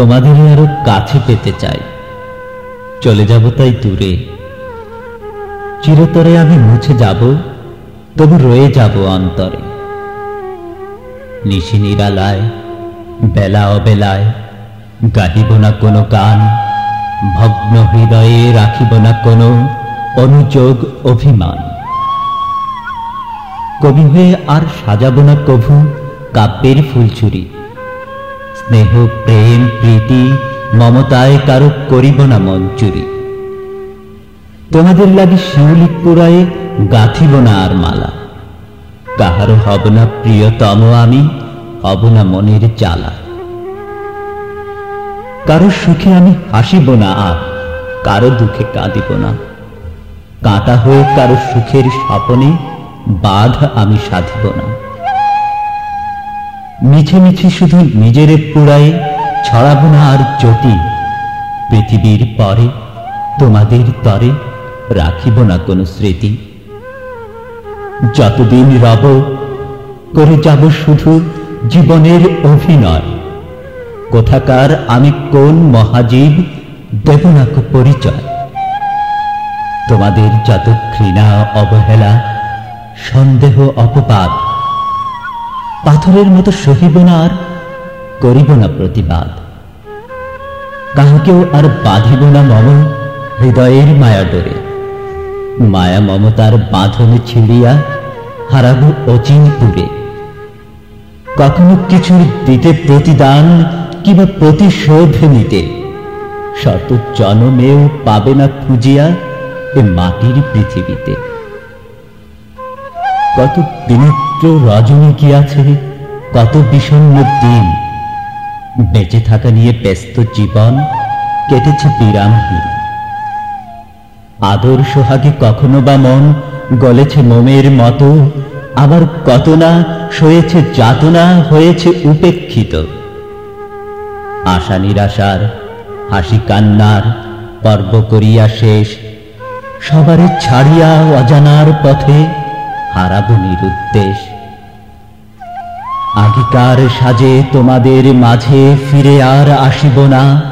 তোমাদেরই আরও কাছে পেতে চাই। চলে যাব তাই দূরে। চিরতরে আমি মুছে যাব, তবু রয়ে যাব অন্তরে। নিশি নিরালায়, বেলা অবেলায়, গাহিব না কোনো গান, ভগ্ন হৃদয়ে রাখিব না কোনো অনুযোগ অভিমান। কবি হয়ে আর সাজাব না কভু কাব্যের ফুলচুরি স্নেহ, প্রেম, প্রীতি, মমতায় কারও করিব না মঞ্চুরি তোমাদের লাগে শিউলি পুরায়ে গাঁথিব না আর মালা। কাহারও হব না প্রিয়তম আমি, হব না মনের জ্বালা। কারও সুখে আমি হাসিব না আর, কারও দুঃখে কাঁদিব না। কাঁটা হয়ে কারও সুখের স্বপনে বাধ আমি সাধিব না। মিছে মিছে শুধু নিজের পুরায়ে ছড়াবো না আর জ্যোতি পৃথিবীর পরে, তোমাদের তরে রাখিব না কোনো স্মৃতি। যতদিন রব করে যাব শুধু জীবনের অভিনয়, কোথাকার আমি কোন মহাজীব দেব না পরিচয়। তোমাদের যত ঘৃণা, অবহেলা, সন্দেহ, অপবাদ পাথরের মতো সহিব না আর করিব না প্রতিবাদ। কাহাকেও আর বাঁধিব না মম হৃদয়ের মায়া ডোরে। মায়া মমতার বাঁধনে ছিড়িয়া হারাবো অচিন পুরে। কখনো কিছুর দিতে প্রতিদান কিংবা প্রতিশোধ নিতে। শত জনমেও পাবে না খুঁজিয়া এ মাটির পৃথিবীতে। কত বিনিত্র রজনী কি আছে কত বিষণ্ন দিন। বেঁচে থাকা নিয়ে ব্যস্ত জীবন কেটেছে বিরামহীন আদর সোহাগে কখনো বা মন গলেছে মোমের মতো, আবার কত না সয়েছে যাতনা হয়েছে উপেক্ষিত। আশা নিরাশার হাসি কান্নার পর্ব করিয়া শেষ, সবারে ছাড়িয়া অজানার পথে হারাবো নিরুদ্দেশ আগিকার সাজে তোমাদের মাঝে ফিরে আর আসিব না।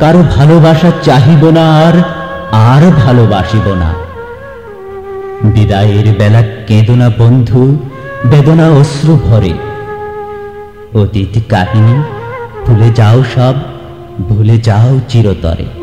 কারও ভালোবাসা চাহিব না আর আর ভালোবাসিব না। বিদায়ের বেলা কেঁদনা বন্ধু, বেদনা অশ্রু ভরে। অতীত কাহিনী, ভুলে যাও সব, ভুলে যাও চিরতরে।